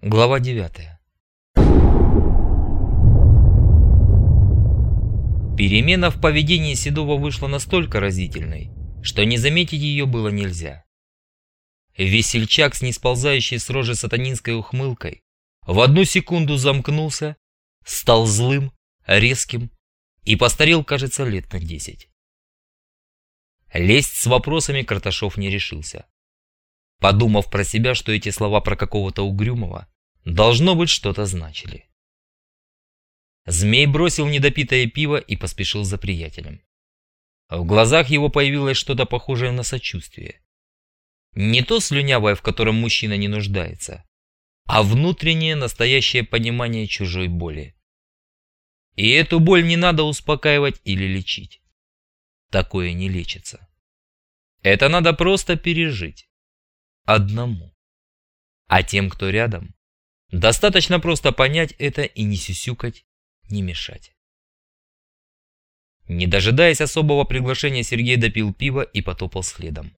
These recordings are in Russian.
Глава 9 Перемена в поведении Седова вышла настолько разительной, что не заметить ее было нельзя. Весельчак с несползающей с рожи сатанинской ухмылкой в одну секунду замкнулся, стал злым, резким и постарел, кажется, лет на десять. Лезть с вопросами Карташов не решился подумав про себя, что эти слова про какого-то угрюмого должно быть что-то значили. Змей бросил недопитое пиво и поспешил за приятелем. В глазах его появилось что-то похожее на сочувствие. Не то слюнявое, в котором мужчина не нуждается, а внутреннее настоящее понимание чужой боли. И эту боль не надо успокаивать или лечить. Такое не лечится. Это надо просто пережить одному. А тем, кто рядом, достаточно просто понять это и не сюсюкать, не мешать. Не дожидаясь особого приглашения, Сергей допил пиво и потопал следом.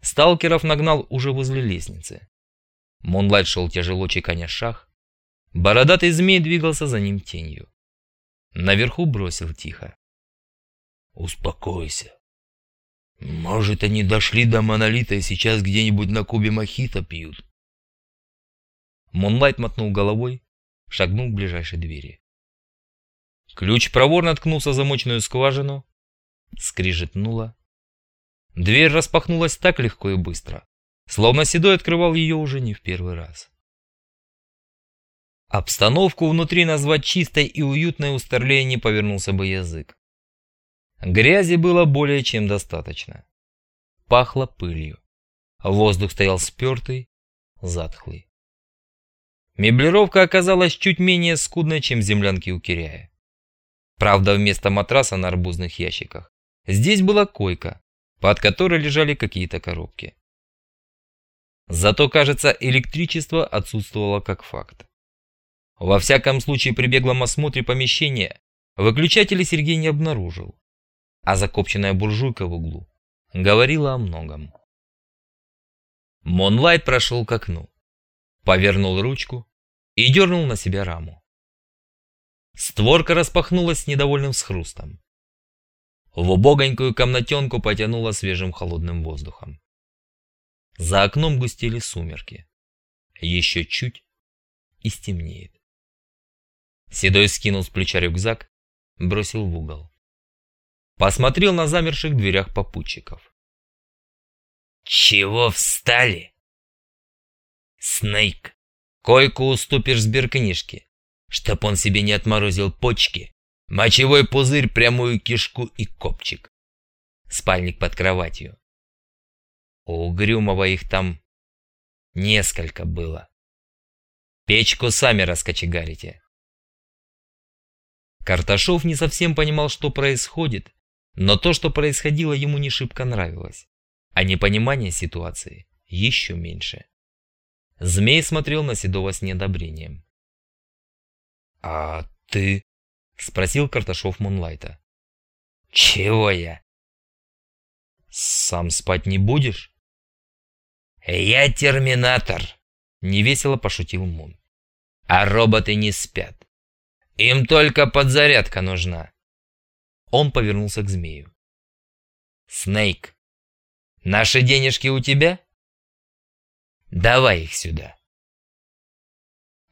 Сталкеров нагнал уже возле лестницы. Монлайт шел тяжело чеканя шаг. Бородатый змей двигался за ним тенью. Наверху бросил тихо. «Успокойся. Может, они дошли до монолита и сейчас где-нибудь на кубе мохито пьют. Монлайт мотнул головой, шагнул к ближайшей двери. Ключ проворно ткнулся в замочную скважину, скрижетнуло. Дверь распахнулась так легко и быстро, словно Седой открывал ее уже не в первый раз. Обстановку внутри назвать чистой и уютной у Старлея не повернулся бы язык. Грязи было более чем достаточно. Пахло пылью. Воздух стоял спертый, затхлый. Меблировка оказалась чуть менее скудной, чем землянки у Киряя. Правда, вместо матраса на арбузных ящиках здесь была койка, под которой лежали какие-то коробки. Зато, кажется, электричество отсутствовало как факт. Во всяком случае, при беглом осмотре помещения выключатели Сергей не обнаружил а закопченная буржуйка в углу говорила о многом. Монлайт прошел к окну, повернул ручку и дернул на себя раму. Створка распахнулась с недовольным схрустом. В убогонькую комнатенку потянуло свежим холодным воздухом. За окном густели сумерки. Еще чуть и стемнеет. Седой скинул с плеча рюкзак, бросил в угол. Посмотрел на замерших дверях попутчиков. «Чего встали?» «Снейк, койку уступишь сберкнижке, чтоб он себе не отморозил почки, мочевой пузырь, прямую кишку и копчик. Спальник под кроватью. У Угрюмова их там несколько было. Печку сами раскочегарите». Карташов не совсем понимал, что происходит, но то, что происходило, ему не шибко нравилось, а непонимание ситуации еще меньше. Змей смотрел на Седова с неодобрением. «А ты?» — спросил Карташов Мунлайта. «Чего я?» «Сам спать не будешь?» «Я терминатор», — невесело пошутил Мун. «А роботы не спят. Им только подзарядка нужна. Он повернулся к змею. «Снейк, наши денежки у тебя? Давай их сюда».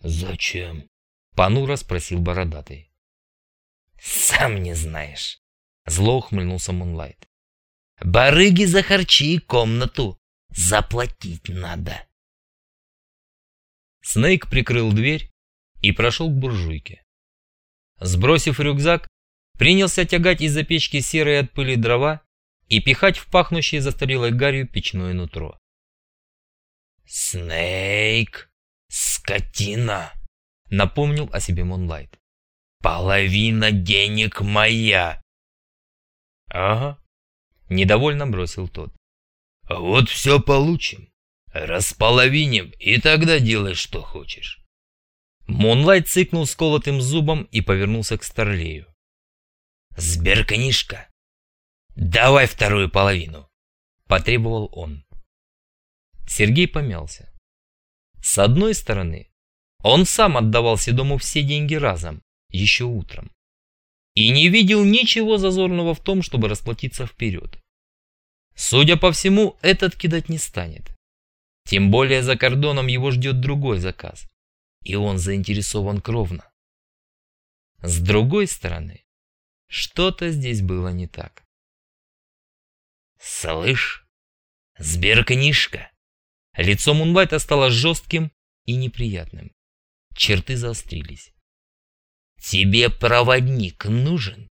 «Зачем?» — понуро спросил бородатый. «Сам не знаешь», — зло ухмыльнулся Мунлайт. «Барыги за комнату заплатить надо». Снейк прикрыл дверь и прошел к буржуйке. Сбросив рюкзак, принялся тягать из-за печки серые от пыли дрова и пихать в пахнущее застарелой гарью печное нутро. «Снейк! Скотина!» — напомнил о себе Монлайт. «Половина денег моя!» «Ага», — недовольно бросил тот. «Вот все получим. Располовиним, и тогда делай, что хочешь». Монлайт цыкнул сколотым зубом и повернулся к Старлею. «Сберкнижка, давай вторую половину!» – потребовал он. Сергей помялся. С одной стороны, он сам отдавал Седому все деньги разом, еще утром, и не видел ничего зазорного в том, чтобы расплатиться вперед. Судя по всему, этот кидать не станет. Тем более за кордоном его ждет другой заказ, и он заинтересован кровно. С другой стороны, что-то здесь было не так. «Слышь, сберкнижка!» Лицо Мунбайта стало жестким и неприятным. Черты заострились. «Тебе проводник нужен?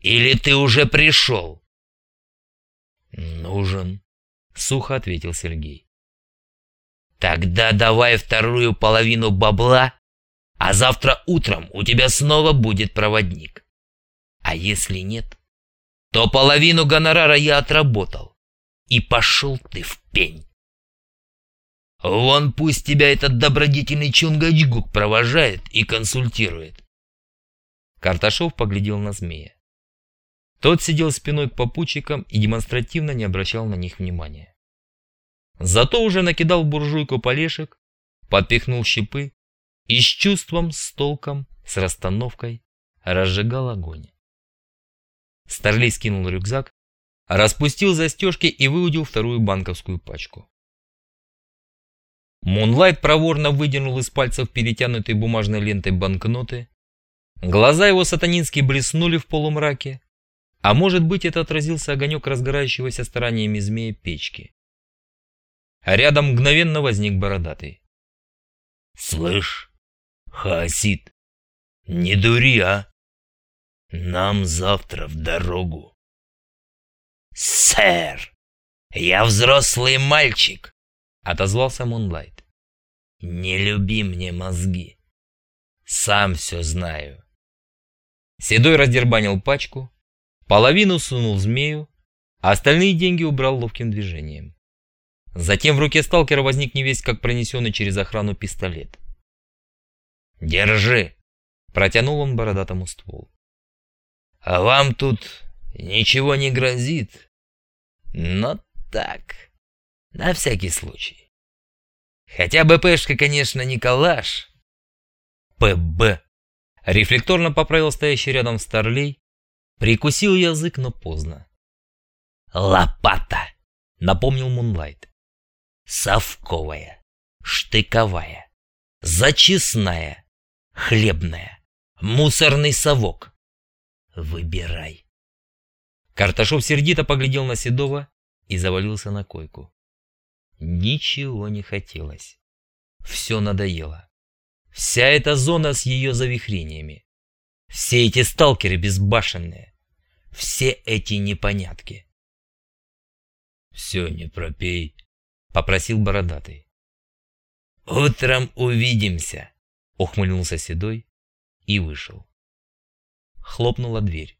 Или ты уже пришел?» «Нужен», — сухо ответил Сергей. «Тогда давай вторую половину бабла, а завтра утром у тебя снова будет проводник. А если нет, то половину гонорара я отработал, и пошел ты в пень. Вон пусть тебя этот добродетельный Чунгачгук провожает и консультирует». Карташов поглядел на змея. Тот сидел спиной к попутчикам и демонстративно не обращал на них внимания. Зато уже накидал буржуйку полешек, подпихнул щепы и с чувством, с толком, с расстановкой разжигал огонь. Старлей скинул рюкзак, распустил застежки и выудил вторую банковскую пачку. Мунлайт проворно выдернул из пальцев перетянутой бумажной лентой банкноты. Глаза его сатанински блеснули в полумраке, а может быть, это отразился огонек разгорающегося стараниями змея печки. Рядом мгновенно возник бородатый. «Слышь, Хаосид, не дури, а? Нам завтра в дорогу». «Сэр, я взрослый мальчик», — отозвался Мунлайт. «Не люби мне мозги. Сам все знаю». Седой раздербанил пачку, Половину сунул змею, а остальные деньги убрал ловким движением. Затем в руке сталкера возник невесть, как пронесенный через охрану пистолет. «Держи!» – протянул он бородатому ствол. «А вам тут ничего не грозит, но так, на всякий случай. Хотя БПшка, конечно, не калаш». «ПБ!» – рефлекторно поправил стоящий рядом Старлей, Прикусил язык, но поздно. «Лопата!» — напомнил Мунлайт. «Совковая, штыковая, зачистная, хлебная, мусорный совок. Выбирай». Карташов сердито поглядел на Седова и завалился на койку. Ничего не хотелось. Все надоело. Вся эта зона с ее завихрениями. Все эти сталкеры безбашенные. Все эти непонятки. «Все не пропей», — попросил бородатый. «Утром увидимся», — ухмыльнулся Седой и вышел. Хлопнула дверь.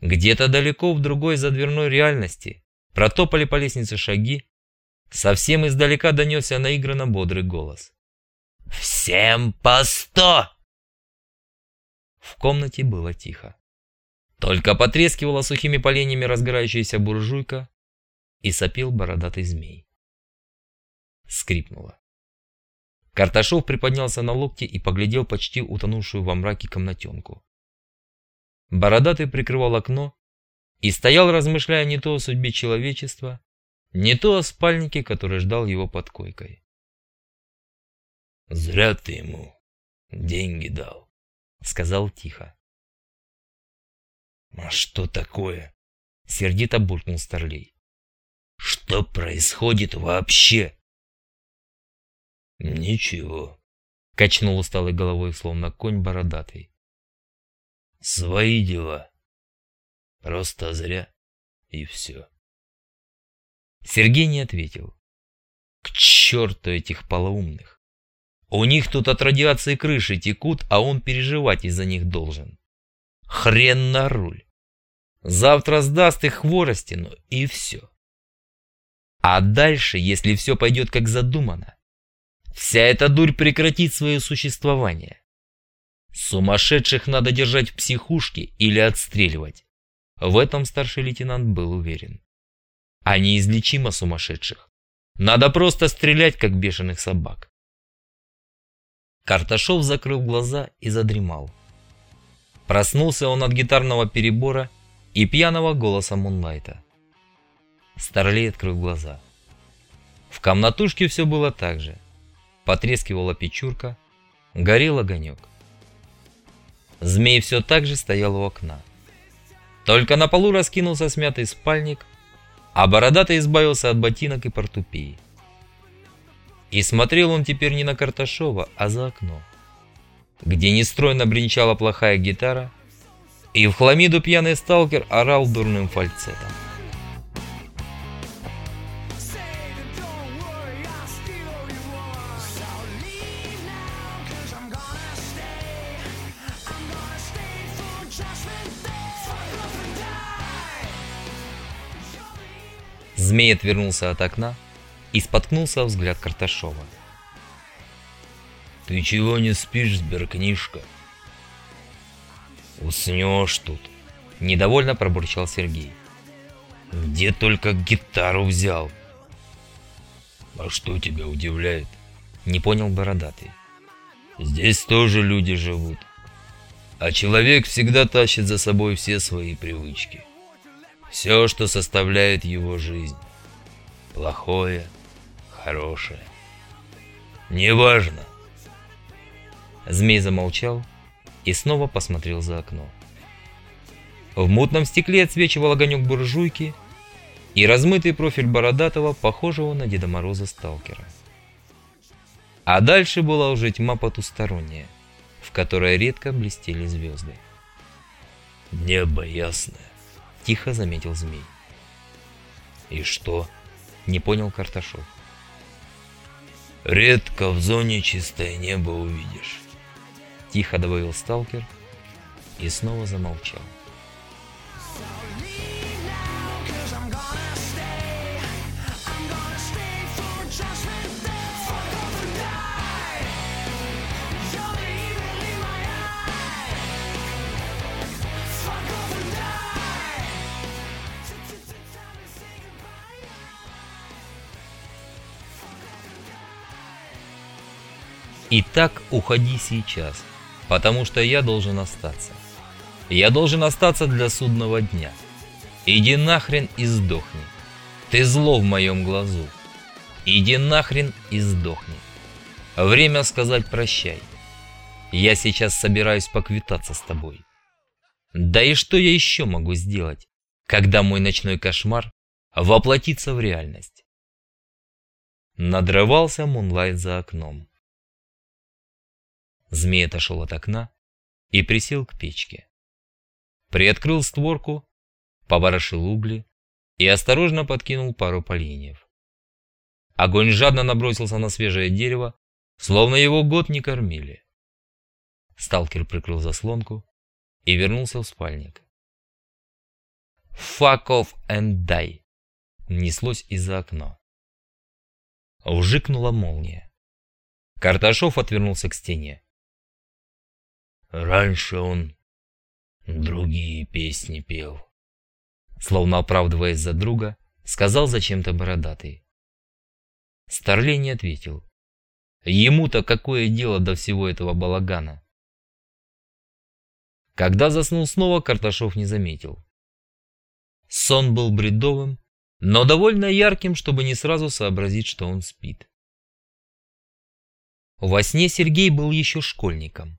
Где-то далеко в другой задверной реальности протопали по лестнице шаги, совсем издалека донесся наигранно бодрый голос. «Всем по сто!» В комнате было тихо. Только потрескивала сухими поленьями разгорающаяся буржуйка и сопел бородатый змей. Скрипнуло. Карташов приподнялся на локте и поглядел почти утонувшую во мраке комнатенку. Бородатый прикрывал окно и стоял, размышляя не то о судьбе человечества, не то о спальнике, который ждал его под койкой. «Зря ты ему деньги дал», — сказал тихо. «А что такое?» — сердито буркнул Старлей. «Что происходит вообще?» «Ничего», — качнул усталой головой, словно конь бородатый. «Свои дела. Просто зря, и все». Сергей не ответил. К черту этих полоумных. У них тут от радиации крыши текут, а он переживать из-за них должен. Хрен на руль. Завтра сдаст их хворостину и все. А дальше, если все пойдет как задумано, вся эта дурь прекратит свое существование. Сумасшедших надо держать в психушке или отстреливать. В этом старший лейтенант был уверен. А неизлечимо сумасшедших. Надо просто стрелять, как бешеных собак. Карташов закрыл глаза и задремал. Проснулся он от гитарного перебора и пьяного голоса Мунлайта. Старлей открыл глаза. В комнатушке все было так же. Потрескивала печурка, горел огонек. Змей все так же стоял у окна. Только на полу раскинулся смятый спальник, а бородатый избавился от ботинок и портупеи. И смотрел он теперь не на Карташова, а за окно, где нестройно бренчала плохая гитара, и в хламиду пьяный сталкер орал дурным фальцетом. Змей отвернулся от окна и споткнулся взгляд Карташова. «Ты чего не спишь, сберкнижка?» «Уснешь тут», — недовольно пробурчал Сергей. «Где только гитару взял?» «А что тебя удивляет?» — не понял Бородатый. «Здесь тоже люди живут, а человек всегда тащит за собой все свои привычки все, что составляет его жизнь. Плохое, хорошее. Неважно. Змей замолчал и снова посмотрел за окно. В мутном стекле отсвечивал огонек буржуйки и размытый профиль Бородатого, похожего на Деда Мороза сталкера. А дальше была уже тьма потусторонняя, в которой редко блестели звезды. Небо ясное тихо заметил змей. «И что?» – не понял Карташов. «Редко в зоне чистое небо увидишь», – тихо добавил сталкер и снова замолчал. Итак, уходи сейчас, потому что я должен остаться. Я должен остаться для судного дня. Иди нахрен и сдохни. Ты зло в моем глазу. Иди нахрен и сдохни. Время сказать прощай. Я сейчас собираюсь поквитаться с тобой. Да и что я еще могу сделать, когда мой ночной кошмар воплотится в реальность? Надрывался Мунлайт за окном. Змей отошел от окна и присел к печке. Приоткрыл створку, поворошил угли и осторожно подкинул пару поленьев. Огонь жадно набросился на свежее дерево, словно его год не кормили. Сталкер прикрыл заслонку и вернулся в спальник. «Fuck off and die!» неслось из-за окна. Вжикнула молния. Карташов отвернулся к стене. Раньше он другие песни пел. Словно оправдываясь за друга, сказал зачем-то бородатый. Старлей не ответил. Ему-то какое дело до всего этого балагана? Когда заснул снова, Карташов не заметил. Сон был бредовым, но довольно ярким, чтобы не сразу сообразить, что он спит. Во сне Сергей был еще школьником.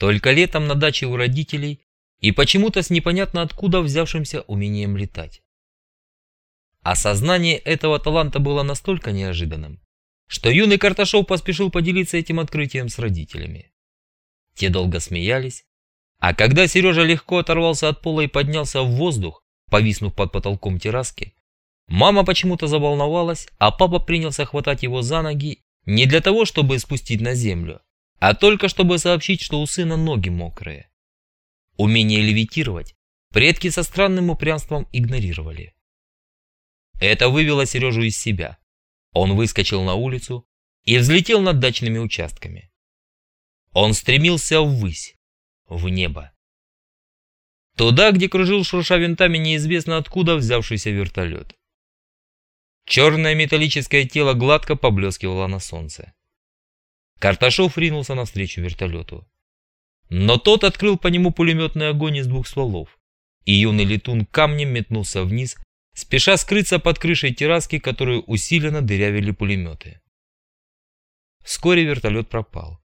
Только летом на даче у родителей и почему-то с непонятно откуда взявшимся умением летать. Осознание этого таланта было настолько неожиданным, что юный Карташов поспешил поделиться этим открытием с родителями. Те долго смеялись, а когда Сережа легко оторвался от пола и поднялся в воздух, повиснув под потолком терраски, мама почему-то заволновалась, а папа принялся хватать его за ноги не для того, чтобы спустить на землю, а только чтобы сообщить, что у сына ноги мокрые. Умение левитировать предки со странным упрямством игнорировали. Это вывело Сережу из себя. Он выскочил на улицу и взлетел над дачными участками. Он стремился ввысь, в небо. Туда, где кружил шурша винтами неизвестно откуда взявшийся вертолет. Черное металлическое тело гладко поблескивало на солнце. Карташов ринулся навстречу вертолету. Но тот открыл по нему пулеметный огонь из двух стволов, и юный летун камнем метнулся вниз, спеша скрыться под крышей терраски, которую усиленно дырявили пулеметы. Вскоре вертолет пропал,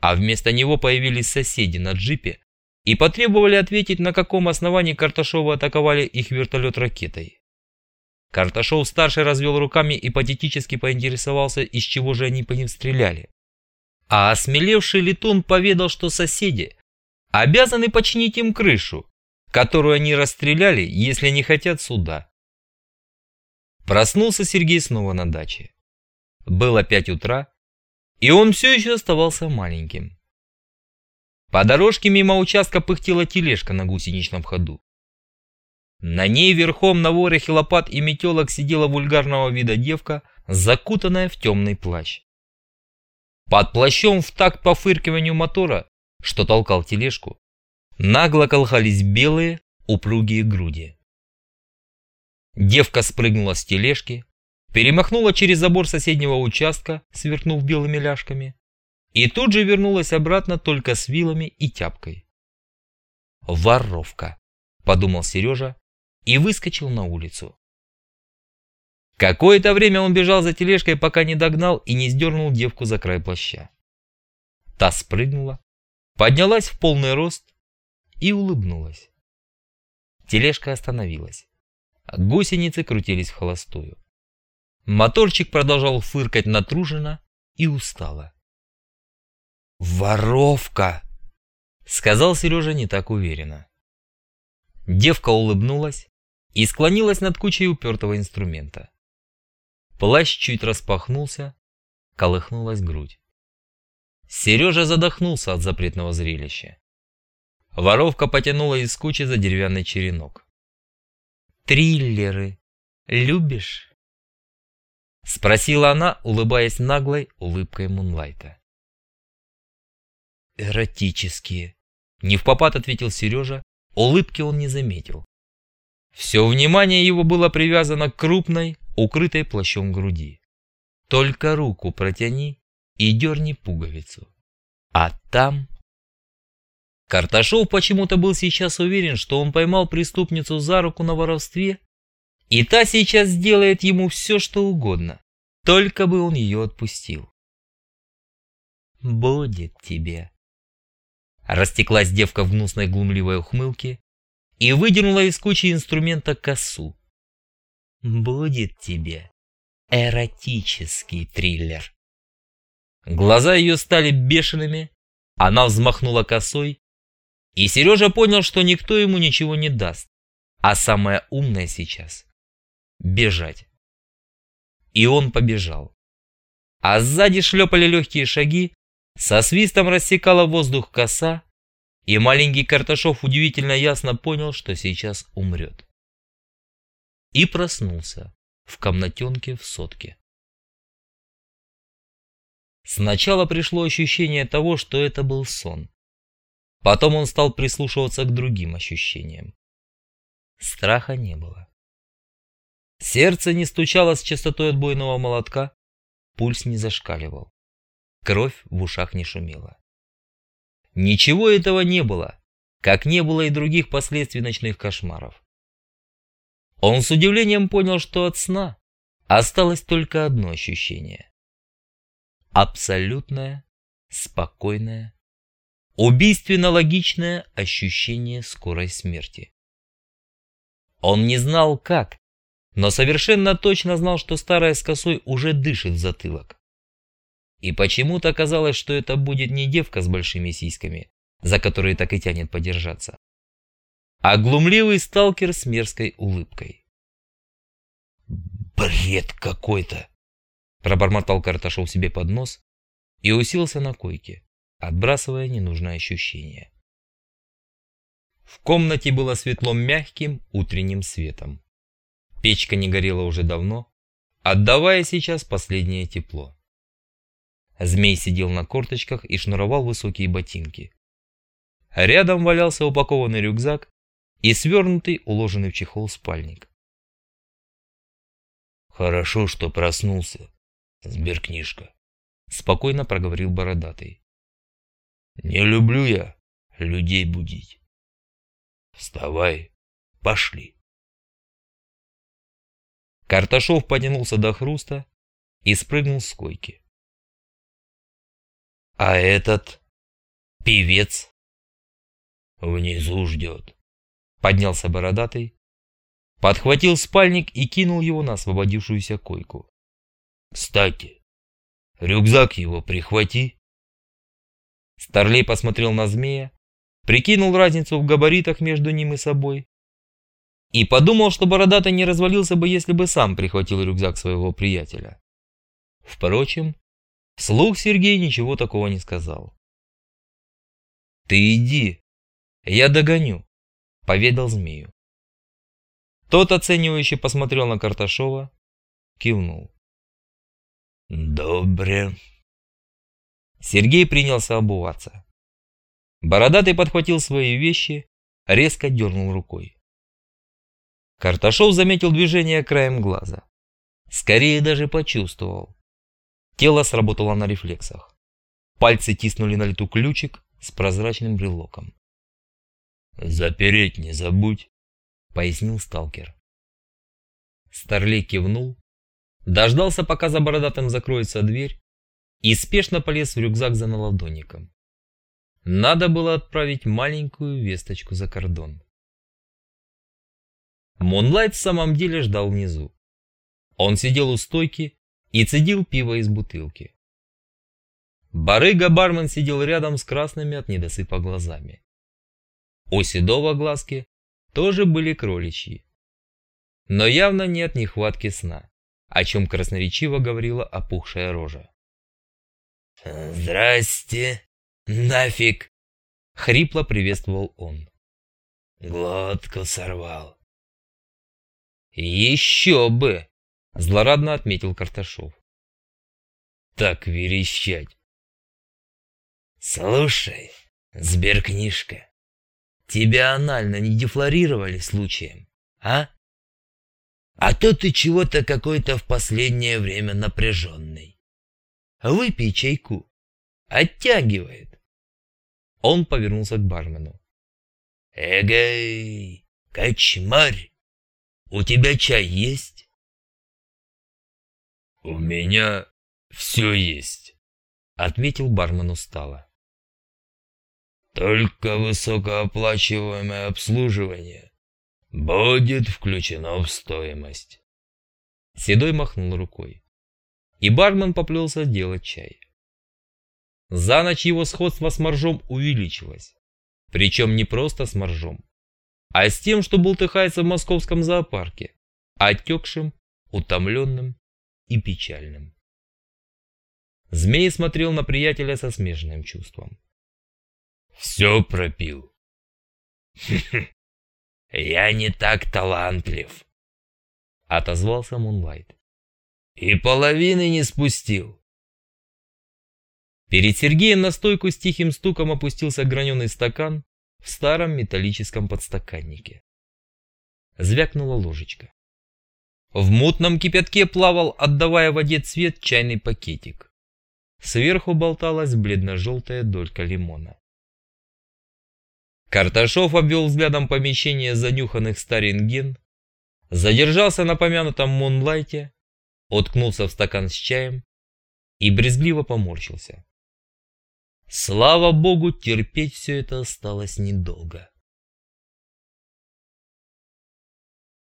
а вместо него появились соседи на джипе и потребовали ответить, на каком основании Карташова атаковали их вертолет ракетой. Карташов-старший развел руками и патетически поинтересовался, из чего же они по ним стреляли. А осмелевший летун поведал, что соседи обязаны починить им крышу, которую они расстреляли, если не хотят суда. Проснулся Сергей снова на даче. Было пять утра, и он все еще оставался маленьким. По дорожке мимо участка пыхтела тележка на гусеничном ходу. На ней верхом на ворохе лопат и метелок сидела вульгарного вида девка, закутанная в темный плащ. Под плащом в такт пофыркиванию мотора, что толкал тележку, нагло колхались белые упругие груди. Девка спрыгнула с тележки, перемахнула через забор соседнего участка, сверкнув белыми ляжками, и тут же вернулась обратно только с вилами и тяпкой. «Воровка», — подумал Сережа и выскочил на улицу. Какое-то время он бежал за тележкой, пока не догнал и не сдернул девку за край плаща. Та спрыгнула, поднялась в полный рост и улыбнулась. Тележка остановилась. Гусеницы крутились в холостую. Моторчик продолжал фыркать натруженно и устало. «Воровка!» — сказал Сережа не так уверенно. Девка улыбнулась и склонилась над кучей упертого инструмента. Плащ чуть распахнулся, колыхнулась грудь. Сережа задохнулся от запретного зрелища. Воровка потянула из кучи за деревянный черенок. «Триллеры любишь?» Спросила она, улыбаясь наглой улыбкой Мунлайта. «Эротические», — не в попад ответил Сережа, улыбки он не заметил. Все внимание его было привязано к крупной, укрытой плащом груди. Только руку протяни и дерни пуговицу. А там... Карташов почему-то был сейчас уверен, что он поймал преступницу за руку на воровстве, и та сейчас сделает ему все, что угодно, только бы он ее отпустил. «Будет тебе». Растеклась девка в гнусной глумливой ухмылке и выдернула из кучи инструмента косу, будет тебе эротический триллер. Глаза ее стали бешеными, она взмахнула косой, и Сережа понял, что никто ему ничего не даст, а самое умное сейчас — бежать. И он побежал. А сзади шлепали легкие шаги, со свистом рассекала воздух коса, и маленький Карташов удивительно ясно понял, что сейчас умрет и проснулся в комнатенке в сотке. Сначала пришло ощущение того, что это был сон. Потом он стал прислушиваться к другим ощущениям. Страха не было. Сердце не стучало с частотой отбойного молотка, пульс не зашкаливал, кровь в ушах не шумела. Ничего этого не было, как не было и других последствий ночных кошмаров. Он с удивлением понял, что от сна осталось только одно ощущение. Абсолютное, спокойное, убийственно-логичное ощущение скорой смерти. Он не знал как, но совершенно точно знал, что старая с косой уже дышит в затылок. И почему-то казалось, что это будет не девка с большими сиськами, за которые так и тянет подержаться, а глумливый сталкер с мерзкой улыбкой. «Бред какой-то!» Пробормотал Карташов себе под нос и уселся на койке, отбрасывая ненужное ощущение. В комнате было светло мягким утренним светом. Печка не горела уже давно, отдавая сейчас последнее тепло. Змей сидел на корточках и шнуровал высокие ботинки. Рядом валялся упакованный рюкзак и свернутый, уложенный в чехол спальник. Хорошо, что проснулся, сберкнижка. Спокойно проговорил бородатый. Не люблю я людей будить. Вставай, пошли. Карташов потянулся до хруста и спрыгнул с койки. А этот певец внизу ждет. Поднялся бородатый, подхватил спальник и кинул его на освободившуюся койку. Кстати, рюкзак его прихвати. Старлей посмотрел на змея, прикинул разницу в габаритах между ним и собой и подумал, что бородатый не развалился бы, если бы сам прихватил рюкзак своего приятеля. Впрочем, вслух Сергей ничего такого не сказал. «Ты иди, я догоню», — поведал змею. Тот оценивающе посмотрел на Карташова, кивнул. «Добре». Сергей принялся обуваться. Бородатый подхватил свои вещи, резко дернул рукой. Карташов заметил движение краем глаза. Скорее даже почувствовал. Тело сработало на рефлексах. Пальцы тиснули на лету ключик с прозрачным брелоком. «Запереть не забудь», — пояснил сталкер. Старлей кивнул, дождался, пока за бородатым закроется дверь, и спешно полез в рюкзак за наладонником. Надо было отправить маленькую весточку за кордон. Монлайт в самом деле ждал внизу. Он сидел у стойки и цедил пиво из бутылки. Барыга-бармен сидел рядом с красными от недосыпа глазами. У седого глазки тоже были кроличьи. Но явно не от нехватки сна, о чем красноречиво говорила опухшая рожа. «Здрасте! Нафиг!» — хрипло приветствовал он. «Глотку сорвал. «Еще бы!» – злорадно отметил Карташов. «Так верещать!» «Слушай, сберкнижка, тебя анально не дефлорировали случаем, а? А то ты чего-то какой-то в последнее время напряженный. Выпей чайку, оттягивает». Он повернулся к бармену. «Эгей, кочмарь!» У тебя чай есть? У меня все есть, ответил бармен устало. Только высокооплачиваемое обслуживание будет включено в стоимость. Седой махнул рукой, и бармен поплелся делать чай. За ночь его сходство с моржом увеличилось, причем не просто с моржом, а с тем, что бултыхается в московском зоопарке, отекшим, утомленным и печальным. Змей смотрел на приятеля со смешанным чувством. «Все пропил». «Я не так талантлив», — отозвался Мунлайт. «И половины не спустил». Перед Сергеем на стойку с тихим стуком опустился граненый стакан в старом металлическом подстаканнике. Звякнула ложечка. В мутном кипятке плавал, отдавая воде цвет, чайный пакетик. Сверху болталась бледно-желтая долька лимона. Карташов обвел взглядом помещение занюханных старинген, задержался на помянутом Монлайте, уткнулся в стакан с чаем и брезгливо поморщился. Слава богу, терпеть все это осталось недолго.